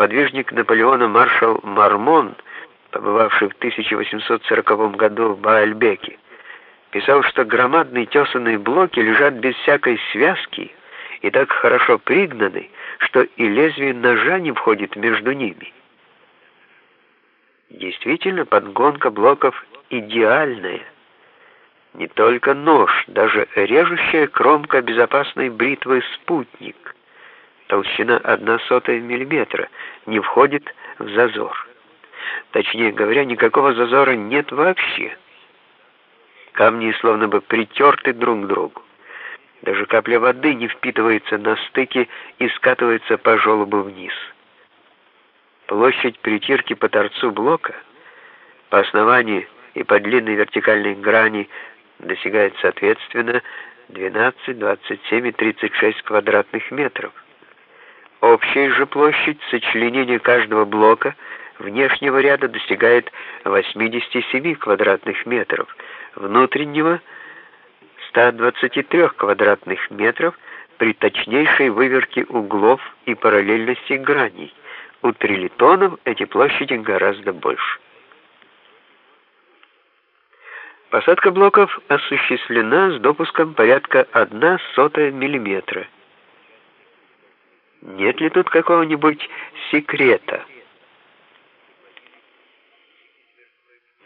сподвижник Наполеона маршал Мармон, побывавший в 1840 году в Баальбеке, писал, что громадные тесанные блоки лежат без всякой связки и так хорошо пригнаны, что и лезвие ножа не входит между ними. Действительно, подгонка блоков идеальная. Не только нож, даже режущая кромка безопасной бритвы «Спутник», толщина 1 сотая миллиметра, не входит в зазор. Точнее говоря, никакого зазора нет вообще. Камни словно бы притерты друг к другу. Даже капля воды не впитывается на стыке и скатывается по желобу вниз. Площадь притирки по торцу блока по основанию и по длинной вертикальной грани достигает соответственно 12, 27 и 36 квадратных метров. Общая же площадь сочленения каждого блока внешнего ряда достигает 87 квадратных метров, внутреннего 123 квадратных метров при точнейшей выверке углов и параллельности граней. У трилитонов эти площади гораздо больше. Посадка блоков осуществлена с допуском порядка 1 сотая миллиметра. Нет ли тут какого-нибудь секрета?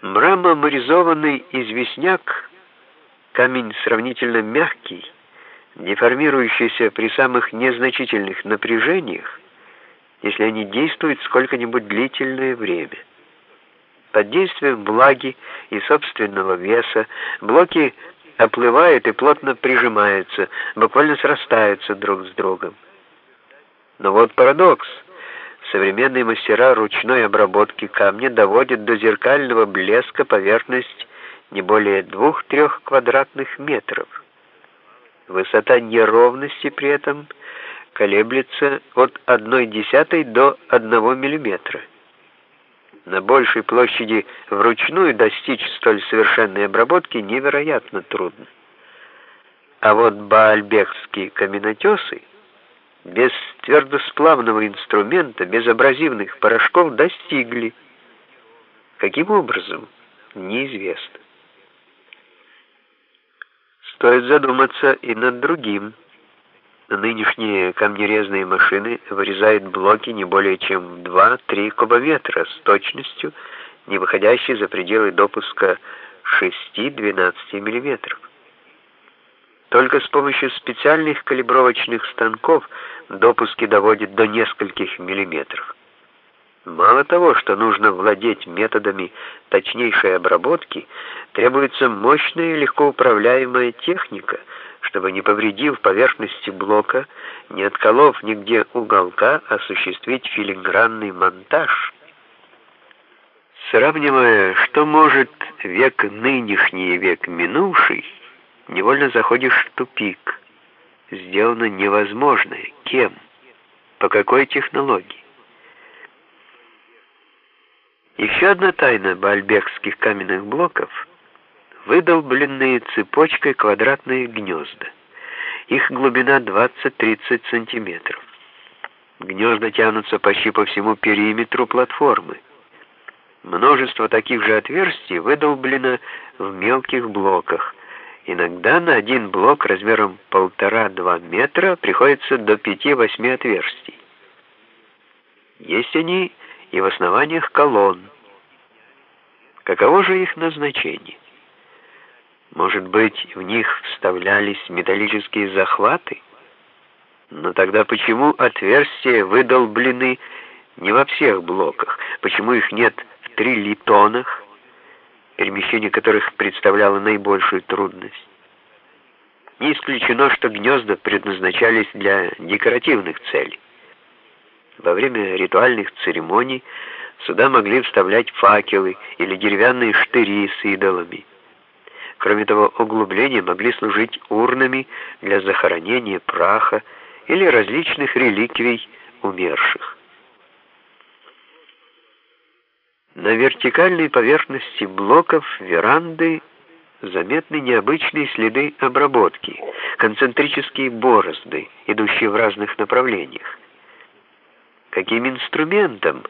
Мрамоморизованный известняк, камень сравнительно мягкий, деформирующийся при самых незначительных напряжениях, если они действуют сколько-нибудь длительное время. Под действием влаги и собственного веса блоки оплывают и плотно прижимаются, буквально срастаются друг с другом. Но вот парадокс. Современные мастера ручной обработки камня доводят до зеркального блеска поверхность не более 2-3 квадратных метров. Высота неровности при этом колеблется от 1,1 до 1 мм. На большей площади вручную достичь столь совершенной обработки невероятно трудно. А вот баальбекские каменотесы без твердосплавного инструмента, без абразивных порошков достигли. Каким образом? Неизвестно. Стоит задуматься и над другим. Нынешние камнерезные машины вырезают блоки не более чем 2-3 кубометра с точностью, не выходящей за пределы допуска 6-12 мм. Только с помощью специальных калибровочных станков допуски доводят до нескольких миллиметров. Мало того, что нужно владеть методами точнейшей обработки, требуется мощная и легко управляемая техника, чтобы, не повредив поверхности блока, не отколов нигде уголка, осуществить филигранный монтаж. Сравнивая, что может век нынешний и век минувший, невольно заходишь в тупик. Сделано невозможное. Кем? По какой технологии? Еще одна тайна бальбекских каменных блоков — выдолбленные цепочкой квадратные гнезда. Их глубина 20-30 сантиметров. Гнезда тянутся почти по всему периметру платформы. Множество таких же отверстий выдолблено в мелких блоках. Иногда на один блок размером 1,5-2 метра приходится до 5-8 отверстий. Есть они и в основаниях колонн. Каково же их назначение? Может быть, в них вставлялись металлические захваты? Но тогда почему отверстия выдолблены не во всех блоках? Почему их нет в трилитонах, перемещение которых представляло наибольшую трудность? Не исключено, что гнезда предназначались для декоративных целей. Во время ритуальных церемоний сюда могли вставлять факелы или деревянные штыри с идолами. Кроме того, углубления могли служить урнами для захоронения праха или различных реликвий умерших. На вертикальной поверхности блоков веранды заметны необычные следы обработки, концентрические борозды, идущие в разных направлениях. каким инструментом